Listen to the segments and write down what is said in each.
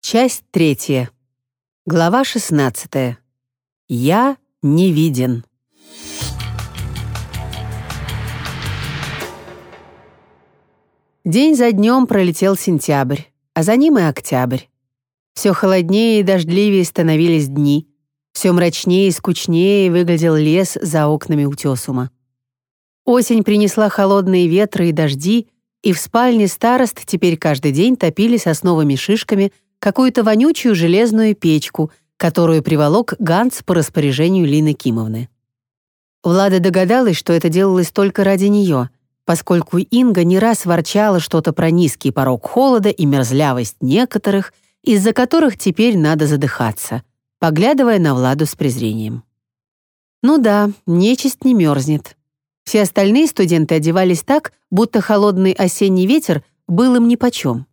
Часть третья. Глава 16. Я не виден. День за днем пролетел сентябрь, а за ним и октябрь. Все холоднее и дождливее становились дни. Все мрачнее и скучнее выглядел лес за окнами утесума. Осень принесла холодные ветры и дожди, и в спальне старост теперь каждый день топили сосновыми шишками какую-то вонючую железную печку, которую приволок Ганс по распоряжению Лины Кимовны. Влада догадалась, что это делалось только ради нее, поскольку Инга не раз ворчала что-то про низкий порог холода и мерзлявость некоторых, из-за которых теперь надо задыхаться, поглядывая на Владу с презрением. Ну да, нечисть не мерзнет. Все остальные студенты одевались так, будто холодный осенний ветер был им нипочем.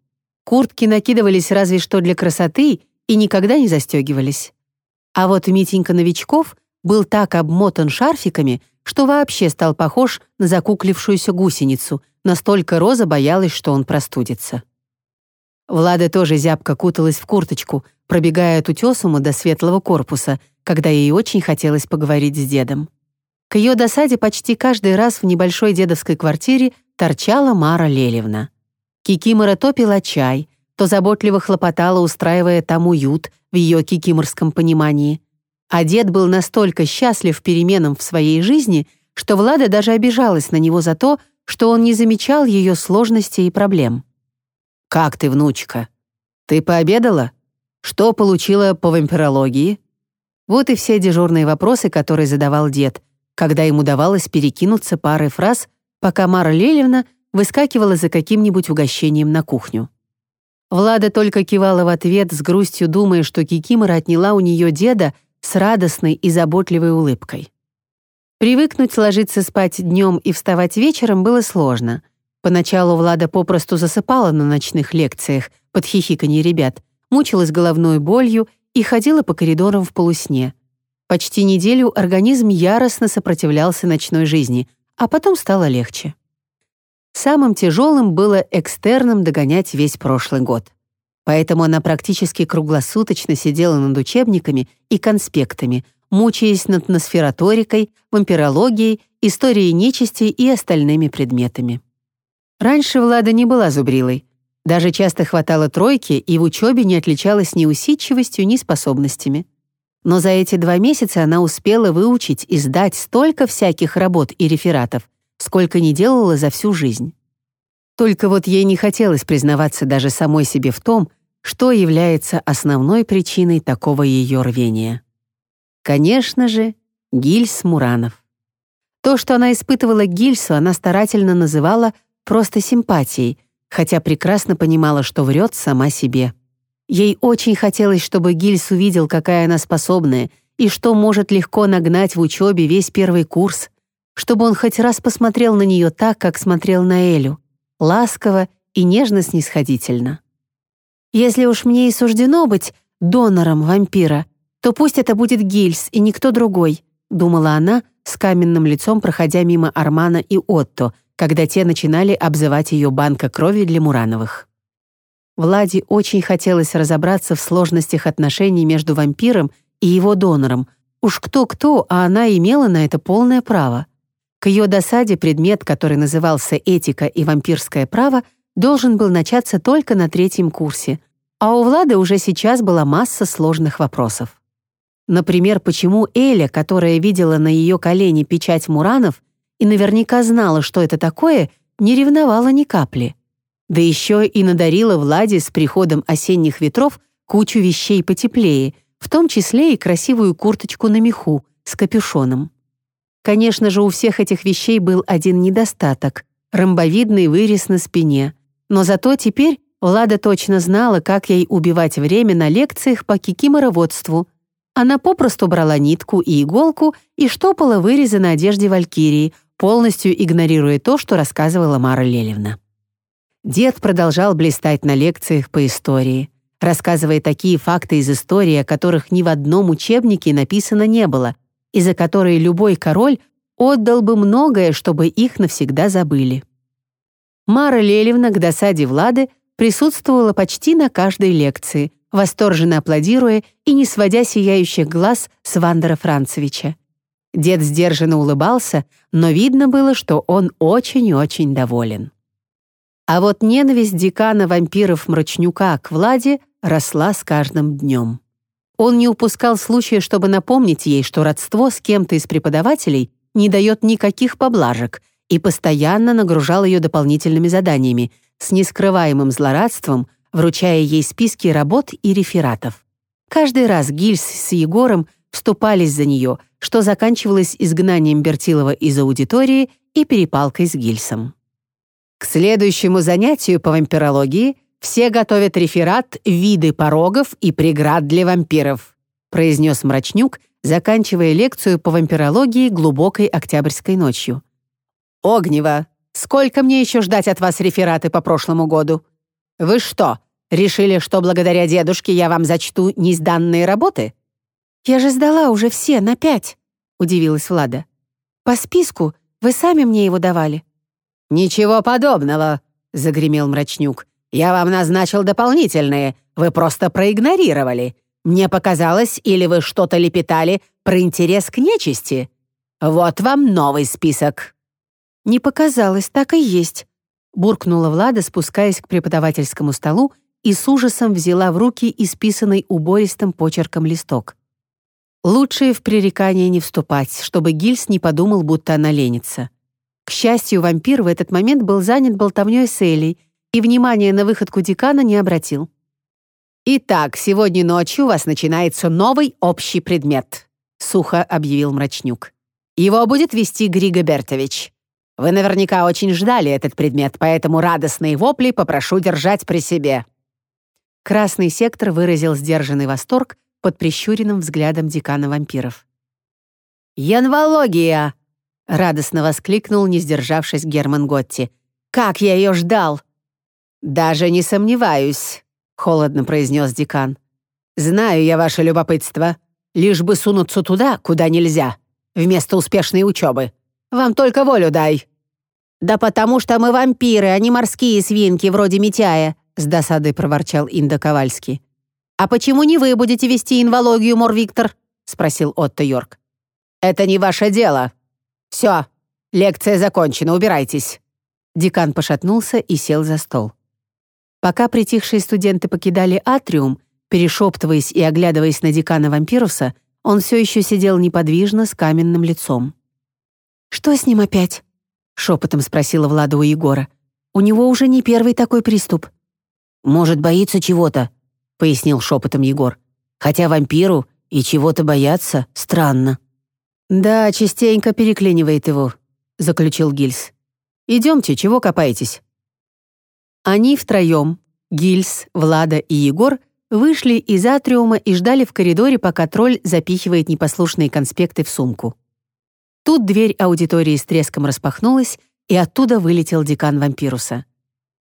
Куртки накидывались разве что для красоты и никогда не застегивались. А вот Митенька Новичков был так обмотан шарфиками, что вообще стал похож на закуклившуюся гусеницу, настолько Роза боялась, что он простудится. Влада тоже зябко куталась в курточку, пробегая от утесума до светлого корпуса, когда ей очень хотелось поговорить с дедом. К ее досаде почти каждый раз в небольшой дедовской квартире торчала Мара Лелевна. Кикимора то пила чай, то заботливо хлопотала, устраивая там уют в ее кикиморском понимании. А дед был настолько счастлив переменам в своей жизни, что Влада даже обижалась на него за то, что он не замечал ее сложностей и проблем. «Как ты, внучка? Ты пообедала? Что получила по вампирологии?» Вот и все дежурные вопросы, которые задавал дед, когда им удавалось перекинуться парой фраз, пока Мара Лелевна выскакивала за каким-нибудь угощением на кухню. Влада только кивала в ответ с грустью, думая, что Кикимора отняла у нее деда с радостной и заботливой улыбкой. Привыкнуть ложиться спать днем и вставать вечером было сложно. Поначалу Влада попросту засыпала на ночных лекциях под хихиканье ребят, мучилась головной болью и ходила по коридорам в полусне — Почти неделю организм яростно сопротивлялся ночной жизни, а потом стало легче. Самым тяжелым было экстерном догонять весь прошлый год. Поэтому она практически круглосуточно сидела над учебниками и конспектами, мучаясь над носфераторикой, вампирологией, историей нечисти и остальными предметами. Раньше Влада не была зубрилой. Даже часто хватало тройки и в учебе не отличалась ни усидчивостью, ни способностями но за эти два месяца она успела выучить и сдать столько всяких работ и рефератов, сколько не делала за всю жизнь. Только вот ей не хотелось признаваться даже самой себе в том, что является основной причиной такого ее рвения. Конечно же, Гильс Муранов. То, что она испытывала Гильсу, она старательно называла просто симпатией, хотя прекрасно понимала, что врет сама себе. Ей очень хотелось, чтобы Гильс увидел, какая она способная, и что может легко нагнать в учебе весь первый курс, чтобы он хоть раз посмотрел на нее так, как смотрел на Элю, ласково и нежно-снисходительно. «Если уж мне и суждено быть донором вампира, то пусть это будет Гильс и никто другой», думала она, с каменным лицом проходя мимо Армана и Отто, когда те начинали обзывать ее банка крови для Мурановых. Владе очень хотелось разобраться в сложностях отношений между вампиром и его донором. Уж кто-кто, а она имела на это полное право. К ее досаде предмет, который назывался «Этика и вампирское право», должен был начаться только на третьем курсе, а у Влады уже сейчас была масса сложных вопросов. Например, почему Эля, которая видела на ее колене печать Муранов и наверняка знала, что это такое, не ревновала ни капли. Да еще и надарила Владе с приходом осенних ветров кучу вещей потеплее, в том числе и красивую курточку на меху с капюшоном. Конечно же, у всех этих вещей был один недостаток — ромбовидный вырез на спине. Но зато теперь Влада точно знала, как ей убивать время на лекциях по кикимороводству. Она попросту брала нитку и иголку и штопала вырезы на одежде Валькирии, полностью игнорируя то, что рассказывала Мара Лелевна. Дед продолжал блистать на лекциях по истории, рассказывая такие факты из истории, о которых ни в одном учебнике написано не было, и за которые любой король отдал бы многое, чтобы их навсегда забыли. Мара Лелевна к досаде Влады присутствовала почти на каждой лекции, восторженно аплодируя и не сводя сияющих глаз с Вандера Францевича. Дед сдержанно улыбался, но видно было, что он очень-очень доволен. А вот ненависть декана вампиров-мрачнюка к Владе росла с каждым днем. Он не упускал случая, чтобы напомнить ей, что родство с кем-то из преподавателей не дает никаких поблажек и постоянно нагружал ее дополнительными заданиями, с нескрываемым злорадством, вручая ей списки работ и рефератов. Каждый раз Гильс с Егором вступались за нее, что заканчивалось изгнанием Бертилова из аудитории и перепалкой с Гильсом. К следующему занятию по вампирологии все готовят реферат «Виды порогов и преград для вампиров», произнес Мрачнюк, заканчивая лекцию по вампирологии глубокой октябрьской ночью. «Огнева, сколько мне еще ждать от вас рефераты по прошлому году? Вы что, решили, что благодаря дедушке я вам зачту несданные работы?» «Я же сдала уже все на пять», — удивилась Влада. «По списку вы сами мне его давали». «Ничего подобного», — загремел Мрачнюк. «Я вам назначил дополнительные, вы просто проигнорировали. Мне показалось, или вы что-то лепетали про интерес к нечисти. Вот вам новый список». «Не показалось, так и есть», — буркнула Влада, спускаясь к преподавательскому столу и с ужасом взяла в руки исписанный убористым почерком листок. Лучше в пререкание не вступать, чтобы Гильс не подумал, будто она ленится. К счастью, вампир в этот момент был занят болтовнёй с Элей и внимания на выходку декана не обратил. «Итак, сегодня ночью у вас начинается новый общий предмет», — сухо объявил Мрачнюк. «Его будет вести Григо Бертович. Вы наверняка очень ждали этот предмет, поэтому радостные вопли попрошу держать при себе». Красный сектор выразил сдержанный восторг под прищуренным взглядом декана вампиров. «Янвология!» — радостно воскликнул, не сдержавшись Герман Готти. «Как я ее ждал!» «Даже не сомневаюсь», — холодно произнес декан. «Знаю я ваше любопытство. Лишь бы сунуться туда, куда нельзя, вместо успешной учебы. Вам только волю дай». «Да потому что мы вампиры, а не морские свинки вроде Митяя», — с досадой проворчал Инда Ковальский. «А почему не вы будете вести инвологию, Мор Виктор?» — спросил Отто Йорк. «Это не ваше дело», «Все, лекция закончена, убирайтесь». Декан пошатнулся и сел за стол. Пока притихшие студенты покидали атриум, перешептываясь и оглядываясь на декана Вампируса, он все еще сидел неподвижно с каменным лицом. «Что с ним опять?» — шепотом спросила Влада у Егора. «У него уже не первый такой приступ». «Может, боится чего-то», — пояснил шепотом Егор. «Хотя вампиру и чего-то бояться странно». «Да, частенько переклинивает его», — заключил Гильс. «Идемте, чего копаетесь?» Они втроем, Гильс, Влада и Егор, вышли из атриума и ждали в коридоре, пока тролль запихивает непослушные конспекты в сумку. Тут дверь аудитории с треском распахнулась, и оттуда вылетел декан вампируса.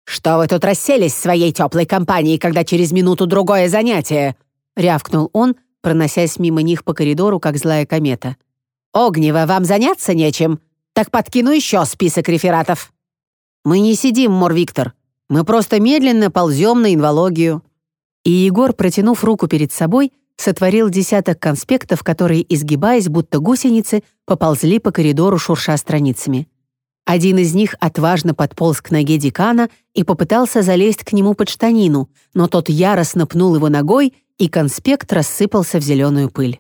«Что вы тут расселись своей теплой компании, когда через минуту-другое занятие?» — рявкнул он, проносясь мимо них по коридору, как злая комета. «Огнева, вам заняться нечем? Так подкину еще список рефератов». «Мы не сидим, Мор Виктор. Мы просто медленно ползем на инвологию». И Егор, протянув руку перед собой, сотворил десяток конспектов, которые, изгибаясь, будто гусеницы, поползли по коридору, шурша страницами. Один из них отважно подполз к ноге декана и попытался залезть к нему под штанину, но тот яростно пнул его ногой, и конспект рассыпался в зеленую пыль.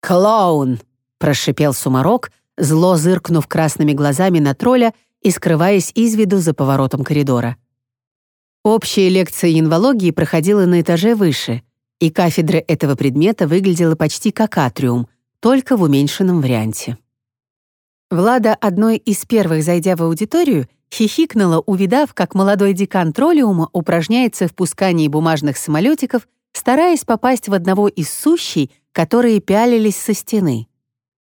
«Клоун!» прошипел сумарок, зло зыркнув красными глазами на тролля и скрываясь из виду за поворотом коридора. Общая лекция инвологии проходила на этаже выше, и кафедра этого предмета выглядела почти как атриум, только в уменьшенном варианте. Влада, одной из первых зайдя в аудиторию, хихикнула, увидав, как молодой декан троллиума упражняется в пускании бумажных самолетиков, стараясь попасть в одного из сущей, которые пялились со стены.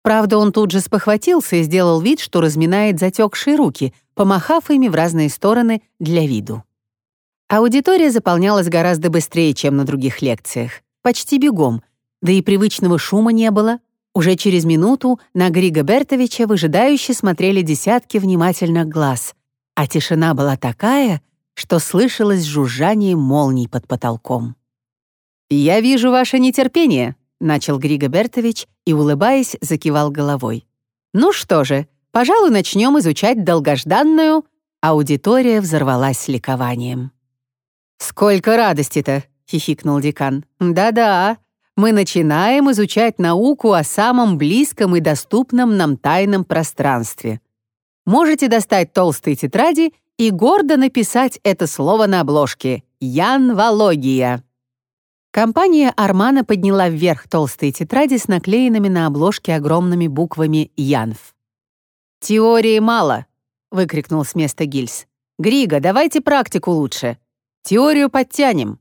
Правда, он тут же спохватился и сделал вид, что разминает затекшие руки, помахав ими в разные стороны для виду. Аудитория заполнялась гораздо быстрее, чем на других лекциях. Почти бегом. Да и привычного шума не было. Уже через минуту на Грига Бертовича выжидающе смотрели десятки внимательных глаз. А тишина была такая, что слышалось жужжание молний под потолком. «Я вижу ваше нетерпение», — начал Григо Бертович и, улыбаясь, закивал головой. «Ну что же, пожалуй, начнем изучать долгожданную...» Аудитория взорвалась ликованием. «Сколько радости-то!» — хихикнул декан. «Да-да, мы начинаем изучать науку о самом близком и доступном нам тайном пространстве. Можете достать толстые тетради и гордо написать это слово на обложке «Янвология». Компания Армана подняла вверх толстые тетради с наклеенными на обложке огромными буквами «Янв». «Теории мало», — выкрикнул с места Гильс. «Григо, давайте практику лучше. Теорию подтянем».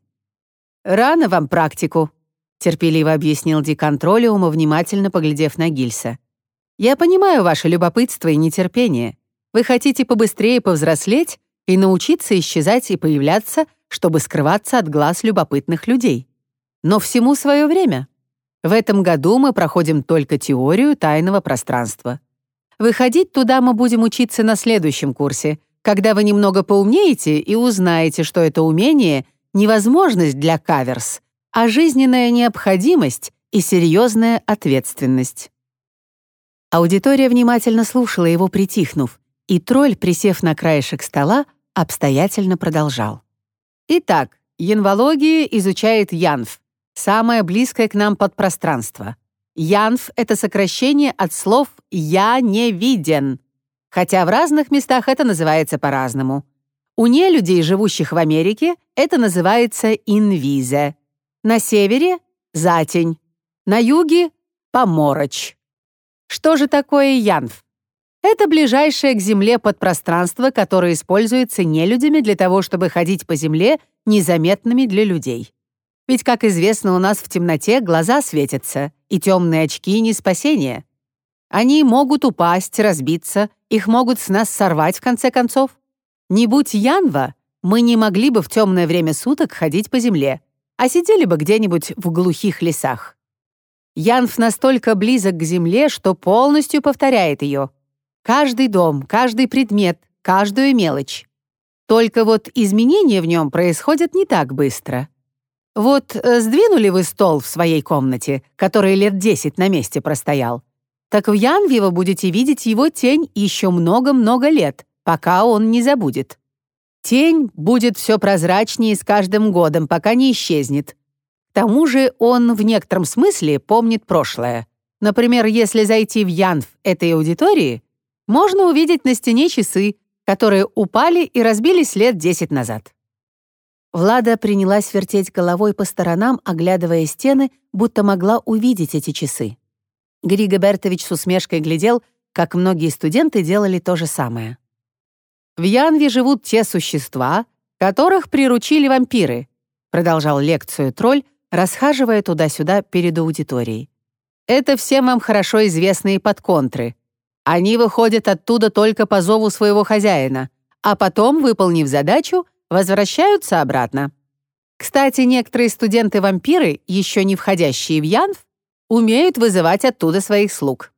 «Рано вам практику», — терпеливо объяснил деконтролиума, внимательно поглядев на Гильса. «Я понимаю ваше любопытство и нетерпение. Вы хотите побыстрее повзрослеть и научиться исчезать и появляться, чтобы скрываться от глаз любопытных людей. Но всему свое время. В этом году мы проходим только теорию тайного пространства. Выходить туда мы будем учиться на следующем курсе, когда вы немного поумнеете и узнаете, что это умение — невозможность для каверс, а жизненная необходимость и серьезная ответственность. Аудитория внимательно слушала его, притихнув, и тролль, присев на краешек стола, обстоятельно продолжал. Итак, янвология изучает янф, самое близкое к нам подпространство. Янф — это сокращение от слов «я не виден», хотя в разных местах это называется по-разному. У нелюдей, живущих в Америке, это называется инвизе. На севере — затень. На юге — поморочь. Что же такое янф? Это ближайшее к Земле подпространство, которое используется нелюдями для того, чтобы ходить по Земле незаметными для людей. Ведь, как известно, у нас в темноте глаза светятся, и темные очки — не спасение. Они могут упасть, разбиться, их могут с нас сорвать, в конце концов. Не будь Янва, мы не могли бы в темное время суток ходить по земле, а сидели бы где-нибудь в глухих лесах. Янв настолько близок к земле, что полностью повторяет ее. Каждый дом, каждый предмет, каждую мелочь. Только вот изменения в нем происходят не так быстро. Вот э, сдвинули вы стол в своей комнате, который лет десять на месте простоял. Так в Янве вы будете видеть его тень еще много-много лет, пока он не забудет. Тень будет все прозрачнее с каждым годом, пока не исчезнет. К тому же он в некотором смысле помнит прошлое. Например, если зайти в Янв этой аудитории, можно увидеть на стене часы, которые упали и разбились лет десять назад. Влада принялась вертеть головой по сторонам, оглядывая стены, будто могла увидеть эти часы. Григо Бертович с усмешкой глядел, как многие студенты делали то же самое. «В Янве живут те существа, которых приручили вампиры», продолжал лекцию тролль, расхаживая туда-сюда перед аудиторией. «Это всем вам хорошо известные подконтры. Они выходят оттуда только по зову своего хозяина, а потом, выполнив задачу, возвращаются обратно. Кстати, некоторые студенты-вампиры, еще не входящие в Янв, умеют вызывать оттуда своих слуг.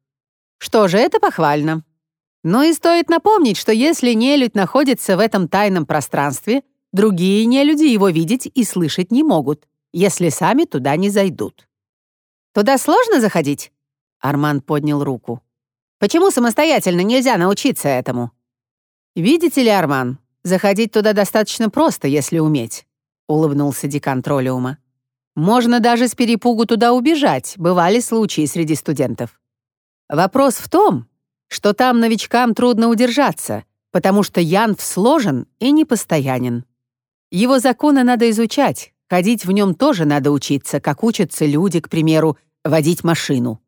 Что же, это похвально. Но и стоит напомнить, что если нелюдь находится в этом тайном пространстве, другие нелюди его видеть и слышать не могут, если сами туда не зайдут. «Туда сложно заходить?» Арман поднял руку. «Почему самостоятельно нельзя научиться этому?» «Видите ли, Арман, Заходить туда достаточно просто, если уметь», — улыбнулся декан Троллиума. «Можно даже с перепугу туда убежать, бывали случаи среди студентов. Вопрос в том, что там новичкам трудно удержаться, потому что Янв сложен и непостоянен. Его законы надо изучать, ходить в нем тоже надо учиться, как учатся люди, к примеру, водить машину.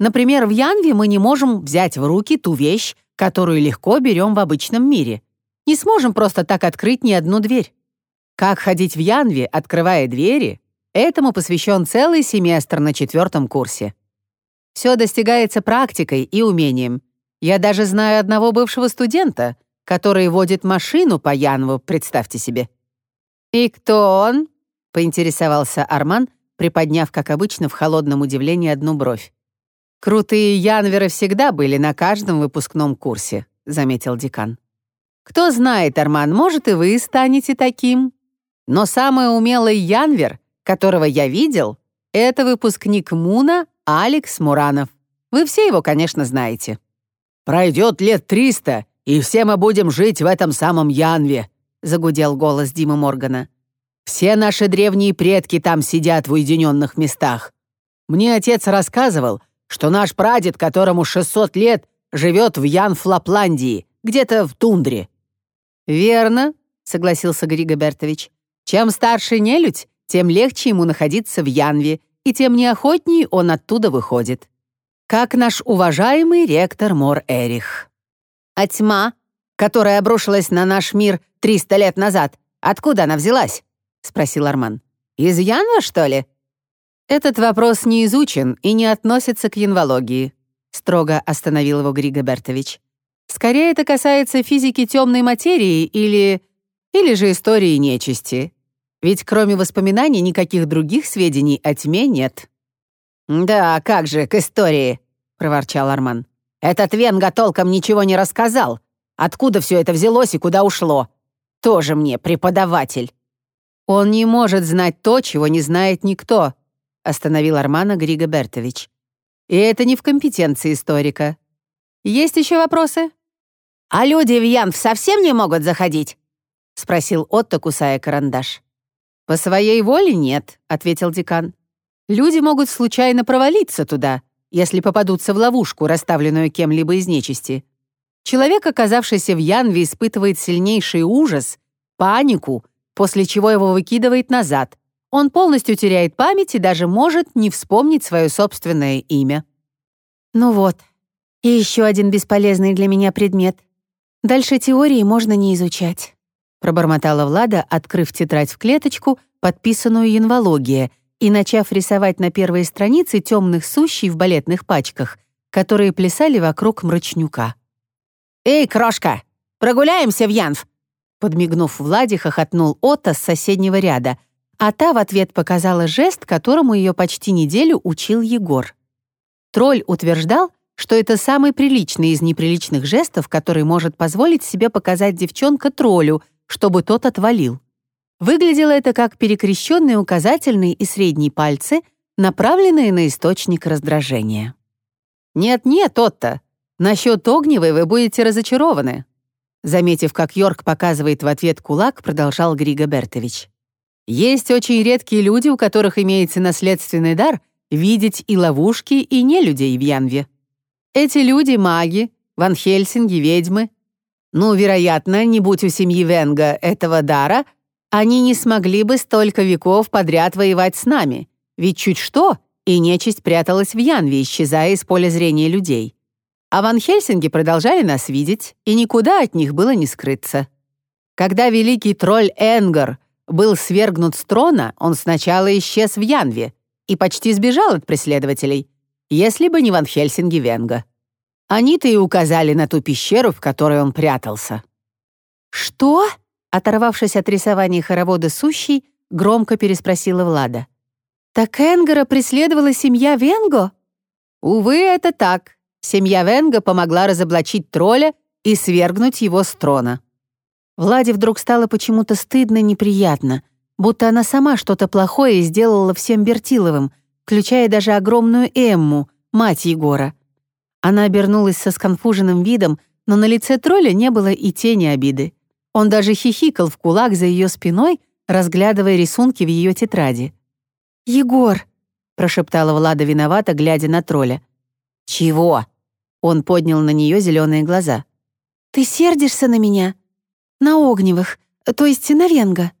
Например, в Янве мы не можем взять в руки ту вещь, которую легко берем в обычном мире — не сможем просто так открыть ни одну дверь. Как ходить в Янве, открывая двери, этому посвящен целый семестр на четвертом курсе. Все достигается практикой и умением. Я даже знаю одного бывшего студента, который водит машину по Янву, представьте себе. «И кто он?» — поинтересовался Арман, приподняв, как обычно, в холодном удивлении одну бровь. «Крутые янверы всегда были на каждом выпускном курсе», — заметил декан. Кто знает, Арман, может, и вы станете таким. Но самый умелый янвер которого я видел, это выпускник МУНа Алекс Муранов. Вы все его, конечно, знаете. Пройдет лет триста, и все мы будем жить в этом самом Янве, загудел голос Димы Моргана. Все наши древние предки там сидят в уединенных местах. Мне отец рассказывал, что наш прадед, которому 600 лет, живет в Янфлапландии, где-то в тундре». «Верно», — согласился Григо Бертович. «Чем старше нелюдь, тем легче ему находиться в Янве, и тем неохотнее он оттуда выходит. Как наш уважаемый ректор Мор Эрих. А тьма, которая обрушилась на наш мир 300 лет назад, откуда она взялась?» — спросил Арман. «Из Янва, что ли?» «Этот вопрос не изучен и не относится к янвологии», — строго остановил его Григо Бертович. «Скорее это касается физики темной материи или... или же истории нечисти. Ведь кроме воспоминаний никаких других сведений о тьме нет». «Да, как же, к истории», — проворчал Арман. «Этот Венга толком ничего не рассказал. Откуда все это взялось и куда ушло? Тоже мне преподаватель». «Он не может знать то, чего не знает никто», остановил Армана Григо Бертович. «И это не в компетенции историка. Есть еще вопросы?» «А люди в Янф совсем не могут заходить?» — спросил Отто, кусая карандаш. «По своей воле нет», — ответил декан. «Люди могут случайно провалиться туда, если попадутся в ловушку, расставленную кем-либо из нечисти. Человек, оказавшийся в Янве, испытывает сильнейший ужас, панику, после чего его выкидывает назад, он полностью теряет память и даже может не вспомнить свое собственное имя. Ну вот, и еще один бесполезный для меня предмет. Дальше теории можно не изучать. Пробормотала Влада, открыв тетрадь в клеточку, подписанную «Янвология», и начав рисовать на первой странице темных сущий в балетных пачках, которые плясали вокруг мрачнюка. «Эй, крошка, прогуляемся в Янв!» Подмигнув Владе, хохотнул Отто с соседнего ряда — а та в ответ показала жест, которому ее почти неделю учил Егор. Тролль утверждал, что это самый приличный из неприличных жестов, который может позволить себе показать девчонка троллю, чтобы тот отвалил. Выглядело это как перекрещенные указательный и средний пальцы, направленные на источник раздражения. «Нет-нет, Отто, насчет огневой вы будете разочарованы», Заметив, как Йорк показывает в ответ кулак, продолжал Григо Бертович. Есть очень редкие люди, у которых имеется наследственный дар видеть и ловушки, и не людей в Янве. Эти люди — маги, Ван Хельсинги, ведьмы. Ну, вероятно, не будь у семьи Венга этого дара, они не смогли бы столько веков подряд воевать с нами. Ведь чуть что, и нечисть пряталась в Янве, исчезая из поля зрения людей. А Ван Хельсинги продолжали нас видеть, и никуда от них было не скрыться. Когда великий тролль Энгар был свергнут с трона, он сначала исчез в Янве и почти сбежал от преследователей, если бы не Ван Хельсинги Венга. Они-то и указали на ту пещеру, в которой он прятался. «Что?» — оторвавшись от рисования хоровода сущий, громко переспросила Влада. «Так Энгара преследовала семья Венго?» «Увы, это так. Семья Венга помогла разоблачить тролля и свергнуть его с трона. Владе вдруг стало почему-то стыдно неприятно, будто она сама что-то плохое сделала всем Бертиловым, включая даже огромную Эмму, мать Егора. Она обернулась со сконфуженным видом, но на лице тролля не было и тени обиды. Он даже хихикал в кулак за ее спиной, разглядывая рисунки в ее тетради. «Егор!» — прошептала Влада виновато, глядя на тролля. «Чего?» — он поднял на нее зеленые глаза. «Ты сердишься на меня?» На Огневых, то есть на Венга».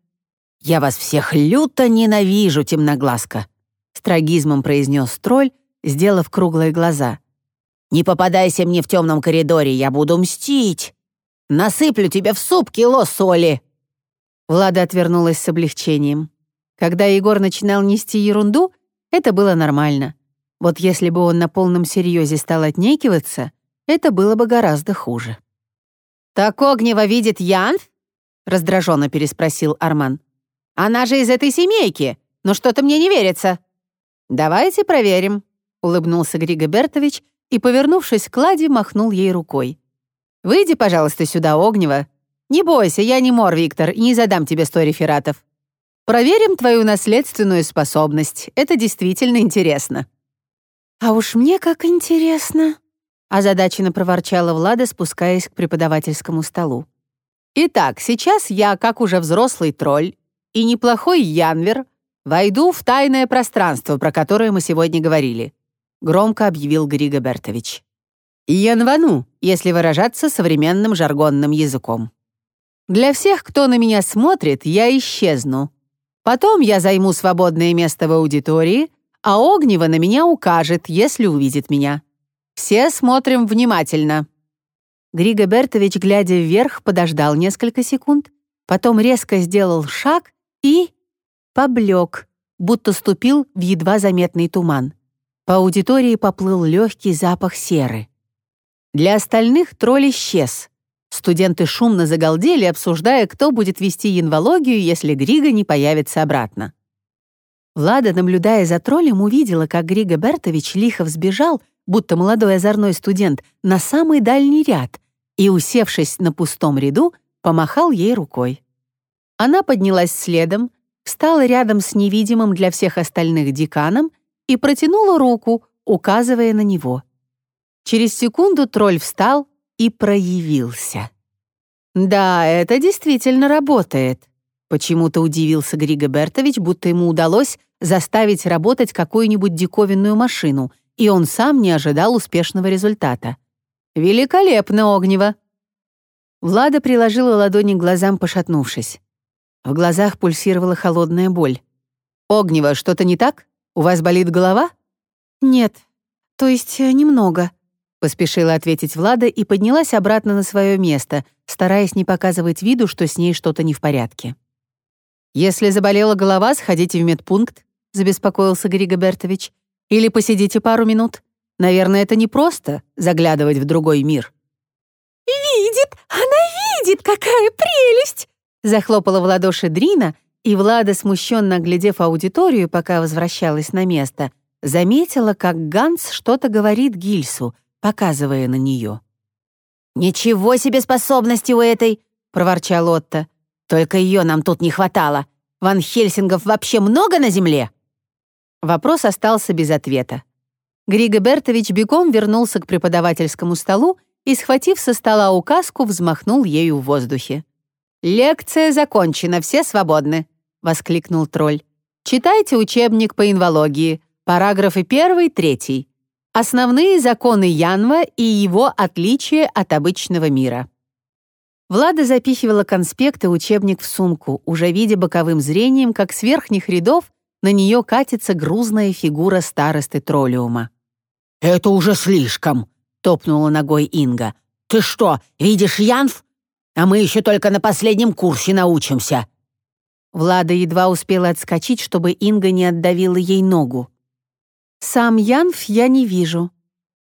«Я вас всех люто ненавижу, темноглазка», — с трагизмом произнес тролль, сделав круглые глаза. «Не попадайся мне в темном коридоре, я буду мстить. Насыплю тебе в суп кило соли». Влада отвернулась с облегчением. Когда Егор начинал нести ерунду, это было нормально. Вот если бы он на полном серьезе стал отнекиваться, это было бы гораздо хуже. «Так Огнева видит Янф?» — раздраженно переспросил Арман. «Она же из этой семейки, но что-то мне не верится». «Давайте проверим», — улыбнулся Григо Бертович и, повернувшись к Ладе, махнул ей рукой. «Выйди, пожалуйста, сюда, Огнева. Не бойся, я не мор, Виктор, и не задам тебе сто рефератов». Проверим твою наследственную способность. Это действительно интересно». «А уж мне как интересно», — озадаченно проворчала Влада, спускаясь к преподавательскому столу. «Итак, сейчас я, как уже взрослый тролль и неплохой янвер, войду в тайное пространство, про которое мы сегодня говорили», — громко объявил Григо Бертович. «Янвану, если выражаться современным жаргонным языком. Для всех, кто на меня смотрит, я исчезну, Потом я займу свободное место в аудитории, а Огнева на меня укажет, если увидит меня. Все смотрим внимательно». Григо Бертович, глядя вверх, подождал несколько секунд, потом резко сделал шаг и... поблек, будто ступил в едва заметный туман. По аудитории поплыл легкий запах серы. Для остальных тролль исчез. Студенты шумно загалдели, обсуждая, кто будет вести янвологию, если Грига не появится обратно. Влада, наблюдая за троллем, увидела, как Григо Бертович лихо взбежал, будто молодой озорной студент, на самый дальний ряд и, усевшись на пустом ряду, помахал ей рукой. Она поднялась следом, встала рядом с невидимым для всех остальных деканом и протянула руку, указывая на него. Через секунду тролль встал, и проявился. «Да, это действительно работает», — почему-то удивился Григо Бертович, будто ему удалось заставить работать какую-нибудь диковинную машину, и он сам не ожидал успешного результата. «Великолепно, Огнево!» Влада приложила ладони к глазам, пошатнувшись. В глазах пульсировала холодная боль. «Огнево, что-то не так? У вас болит голова?» «Нет, то есть э, немного», Поспешила ответить Влада и поднялась обратно на свое место, стараясь не показывать виду, что с ней что-то не в порядке. «Если заболела голова, сходите в медпункт», — забеспокоился Григо Бертович. «Или посидите пару минут. Наверное, это непросто — заглядывать в другой мир». «Видит! Она видит! Какая прелесть!» Захлопала в ладоши Дрина, и Влада, смущенно оглядев аудиторию, пока возвращалась на место, заметила, как Ганс что-то говорит Гильсу — показывая на нее. «Ничего себе способности у этой!» — проворчал Отто. «Только ее нам тут не хватало. Ван Хельсингов вообще много на земле?» Вопрос остался без ответа. Григо Бертович бегом вернулся к преподавательскому столу и, схватив со стола указку, взмахнул ею в воздухе. «Лекция закончена, все свободны», — воскликнул тролль. «Читайте учебник по инвологии, параграфы первый, третий. Основные законы Янва и его отличие от обычного мира. Влада запихивала конспекты учебник в сумку, уже видя боковым зрением, как с верхних рядов на нее катится грузная фигура старосты троллиума. «Это уже слишком», — топнула ногой Инга. «Ты что, видишь Янв? А мы еще только на последнем курсе научимся». Влада едва успела отскочить, чтобы Инга не отдавила ей ногу. «Сам Янф я не вижу.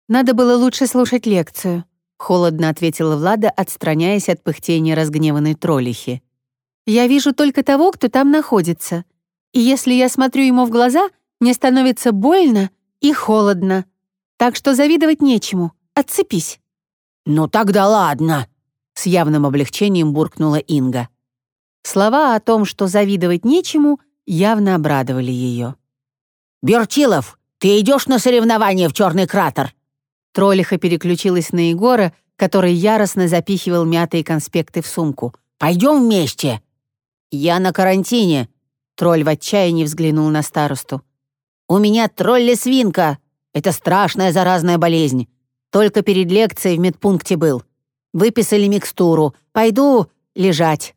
Надо было лучше слушать лекцию», — холодно ответила Влада, отстраняясь от пыхтения разгневанной троллихи. «Я вижу только того, кто там находится. И если я смотрю ему в глаза, мне становится больно и холодно. Так что завидовать нечему. Отцепись». «Ну тогда ладно», — с явным облегчением буркнула Инга. Слова о том, что завидовать нечему, явно обрадовали ее. «Бертилов, ты идешь на соревнования в черный кратер?» Троллиха переключилась на Егора, который яростно запихивал мятые конспекты в сумку. «Пойдем вместе!» «Я на карантине!» Тролль в отчаянии взглянул на старосту. «У меня тролли-свинка! Это страшная заразная болезнь. Только перед лекцией в медпункте был. Выписали микстуру. Пойду лежать».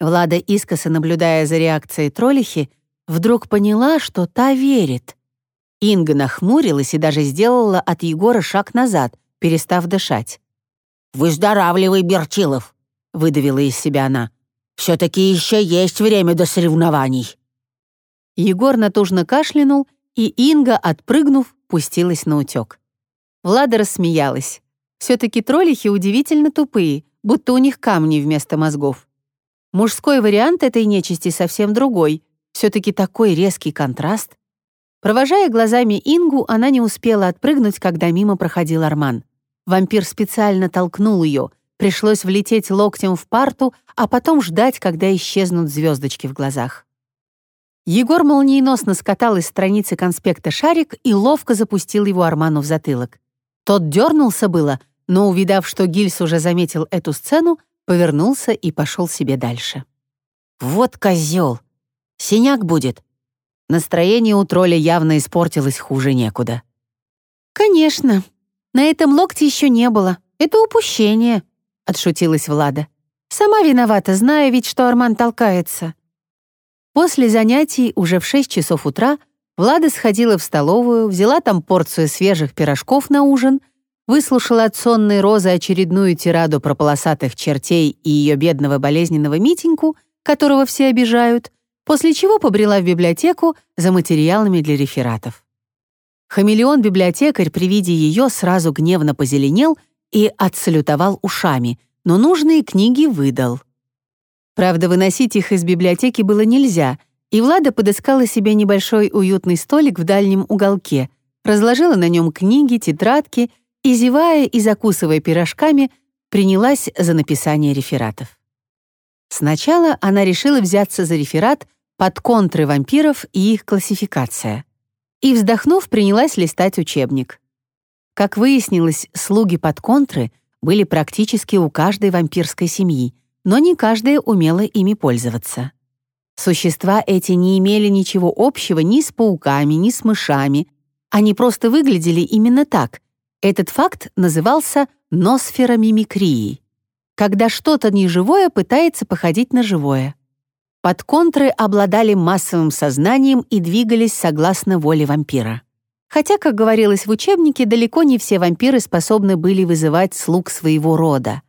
Влада, искоса наблюдая за реакцией троллихи, вдруг поняла, что та верит. Инга нахмурилась и даже сделала от Егора шаг назад, перестав дышать. «Выздоравливай, Берчилов!» — выдавила из себя она. «Все-таки еще есть время до соревнований!» Егор натужно кашлянул, и Инга, отпрыгнув, пустилась на утек. Влада рассмеялась. Все-таки троллихи удивительно тупые, будто у них камни вместо мозгов. Мужской вариант этой нечисти совсем другой. Все-таки такой резкий контраст. Провожая глазами Ингу, она не успела отпрыгнуть, когда мимо проходил Арман. Вампир специально толкнул ее, пришлось влететь локтем в парту, а потом ждать, когда исчезнут звездочки в глазах. Егор молниеносно скатал из страницы конспекта шарик и ловко запустил его Арману в затылок. Тот дернулся было, но, увидав, что Гильс уже заметил эту сцену, повернулся и пошел себе дальше. «Вот козел! Синяк будет!» Настроение у тролля явно испортилось хуже некуда. «Конечно. На этом локте еще не было. Это упущение», — отшутилась Влада. «Сама виновата, зная ведь, что Арман толкается». После занятий уже в 6 часов утра Влада сходила в столовую, взяла там порцию свежих пирожков на ужин, выслушала от сонной Розы очередную тираду про полосатых чертей и ее бедного болезненного Митеньку, которого все обижают, после чего побрела в библиотеку за материалами для рефератов. Хамелеон-библиотекарь при виде ее сразу гневно позеленел и отсалютовал ушами, но нужные книги выдал. Правда, выносить их из библиотеки было нельзя, и Влада подыскала себе небольшой уютный столик в дальнем уголке, разложила на нем книги, тетрадки и, зевая и закусывая пирожками, принялась за написание рефератов. Сначала она решила взяться за реферат под контры вампиров и их классификация. И, вздохнув, принялась листать учебник. Как выяснилось, слуги под контры были практически у каждой вампирской семьи — но не каждая умела ими пользоваться. Существа эти не имели ничего общего ни с пауками, ни с мышами. Они просто выглядели именно так. Этот факт назывался носферомимикрией, когда что-то неживое пытается походить на живое. Подконтры обладали массовым сознанием и двигались согласно воле вампира. Хотя, как говорилось в учебнике, далеко не все вампиры способны были вызывать слуг своего рода.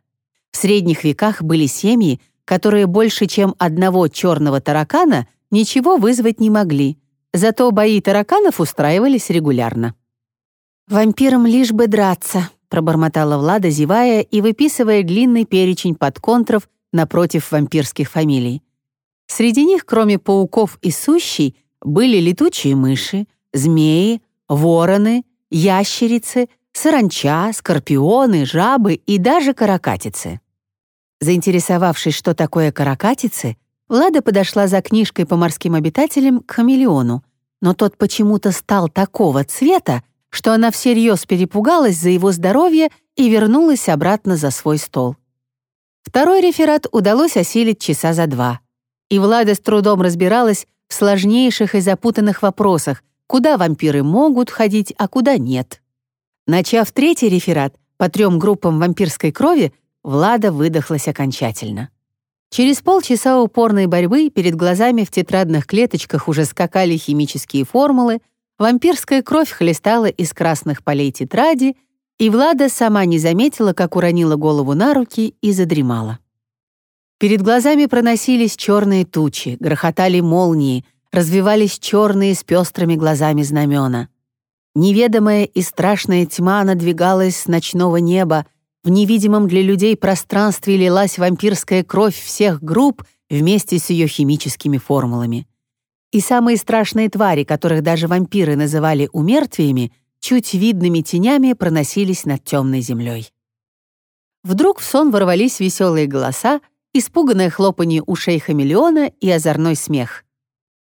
В средних веках были семьи, которые больше, чем одного черного таракана, ничего вызвать не могли. Зато бои тараканов устраивались регулярно. «Вампирам лишь бы драться», — пробормотала Влада, зевая и выписывая длинный перечень подконтров напротив вампирских фамилий. Среди них, кроме пауков и сущей, были летучие мыши, змеи, вороны, ящерицы, саранча, скорпионы, жабы и даже каракатицы. Заинтересовавшись, что такое каракатицы, Влада подошла за книжкой по морским обитателям к хамелеону, но тот почему-то стал такого цвета, что она всерьез перепугалась за его здоровье и вернулась обратно за свой стол. Второй реферат удалось осилить часа за два. И Влада с трудом разбиралась в сложнейших и запутанных вопросах, куда вампиры могут ходить, а куда нет. Начав третий реферат по трем группам вампирской крови, Влада выдохлась окончательно. Через полчаса упорной борьбы перед глазами в тетрадных клеточках уже скакали химические формулы, вампирская кровь хлестала из красных полей тетради, и Влада сама не заметила, как уронила голову на руки и задремала. Перед глазами проносились черные тучи, грохотали молнии, развивались черные с пестрыми глазами знамена. Неведомая и страшная тьма надвигалась с ночного неба, в невидимом для людей пространстве лилась вампирская кровь всех групп вместе с ее химическими формулами. И самые страшные твари, которых даже вампиры называли умертвиями, чуть видными тенями проносились над темной землей. Вдруг в сон ворвались веселые голоса, испуганное хлопанье ушей хамелеона и озорной смех.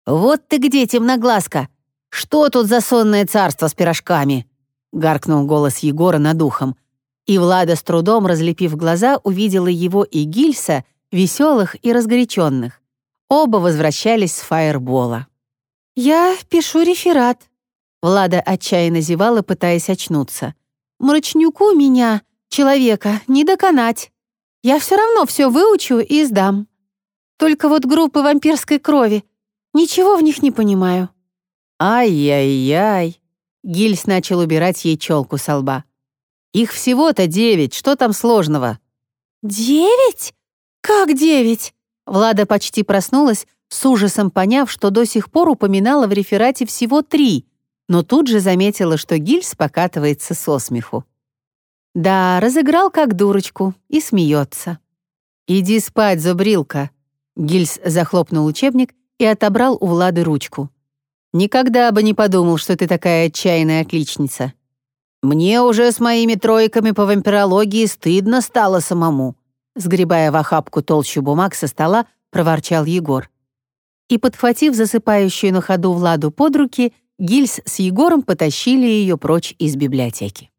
«Вот ты где, темноглазка! Что тут за сонное царство с пирожками?» — гаркнул голос Егора над ухом — и Влада с трудом, разлепив глаза, увидела его и Гильса, веселых и разгоряченных. Оба возвращались с фаербола. «Я пишу реферат», — Влада отчаянно зевала, пытаясь очнуться. «Мрачнюку меня, человека, не доконать. Я все равно все выучу и сдам. Только вот группы вампирской крови, ничего в них не понимаю». «Ай-яй-яй!» Гильс начал убирать ей челку со лба. Их всего-то девять, что там сложного?» «Девять? Как девять?» Влада почти проснулась, с ужасом поняв, что до сих пор упоминала в реферате всего три, но тут же заметила, что Гильс покатывается со смеху. Да, разыграл как дурочку и смеется. «Иди спать, зубрилка!» Гильс захлопнул учебник и отобрал у Влады ручку. «Никогда бы не подумал, что ты такая отчаянная отличница. Мне уже с моими тройками по вампирологии стыдно стало самому. Сгребая в охапку толщу бумаг со стола, проворчал Егор. и, подхватив засыпающую на ходу Владу под руки, Гильс с Егором потащили ее прочь из библиотеки.